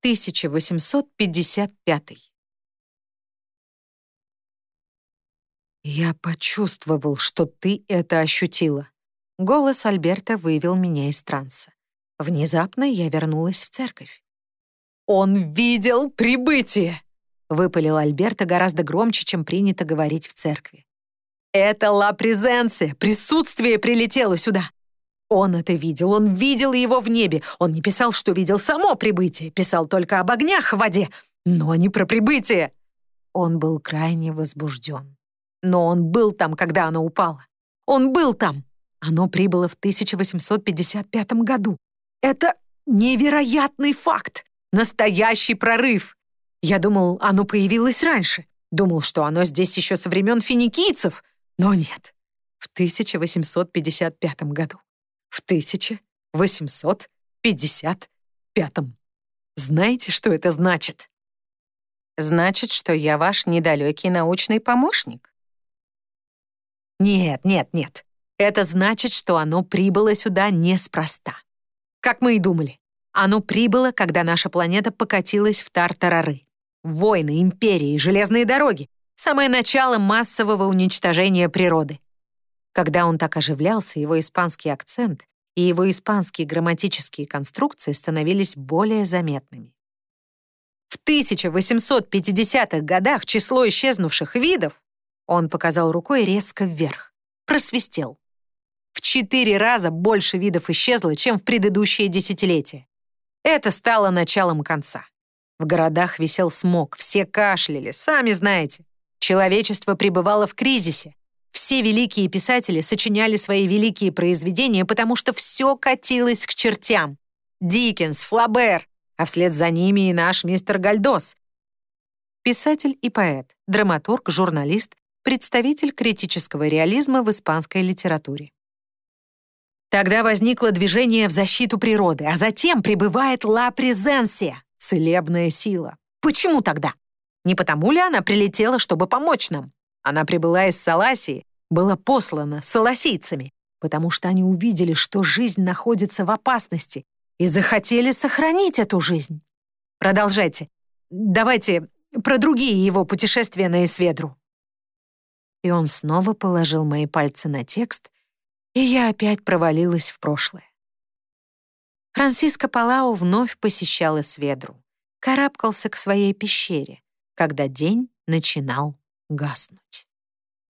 1855. «Я почувствовал, что ты это ощутила». Голос Альберта вывел меня из транса. Внезапно я вернулась в церковь. «Он видел прибытие!» — выпалил Альберта гораздо громче, чем принято говорить в церкви. «Это ла презенция! Присутствие прилетело сюда! Он это видел, он видел его в небе. Он не писал, что видел само прибытие, писал только об огнях в воде, но не про прибытие. Он был крайне возбужден. Но он был там, когда оно упало. Он был там. Оно прибыло в 1855 году. Это невероятный факт. Настоящий прорыв. Я думал, оно появилось раньше. Думал, что оно здесь еще со времен финикийцев. Но нет. В 1855 году в 1855. Знаете, что это значит? Значит, что я ваш недалекий научный помощник? Нет, нет, нет. Это значит, что оно прибыло сюда неспроста. Как мы и думали. Оно прибыло, когда наша планета покатилась в тартарары. Войны, империи, железные дороги. Самое начало массового уничтожения природы. Когда он так оживлялся, его испанский акцент и его испанские грамматические конструкции становились более заметными. В 1850-х годах число исчезнувших видов, он показал рукой резко вверх, просвистел. В четыре раза больше видов исчезло, чем в предыдущие десятилетия. Это стало началом конца. В городах висел смог, все кашляли, сами знаете. Человечество пребывало в кризисе, все великие писатели сочиняли свои великие произведения, потому что все катилось к чертям. Диккенс, Флабер, а вслед за ними и наш мистер Гальдос. Писатель и поэт, драматург, журналист, представитель критического реализма в испанской литературе. Тогда возникло движение в защиту природы, а затем прибывает ла презенсия, целебная сила. Почему тогда? Не потому ли она прилетела, чтобы помочь нам? Она прибыла из Саласии, была послана саласийцами, потому что они увидели, что жизнь находится в опасности и захотели сохранить эту жизнь. Продолжайте. Давайте про другие его путешествия на Исведру. И он снова положил мои пальцы на текст, и я опять провалилась в прошлое. Франциско Палау вновь посещал Исведру, карабкался к своей пещере, когда день начинал гаснуть.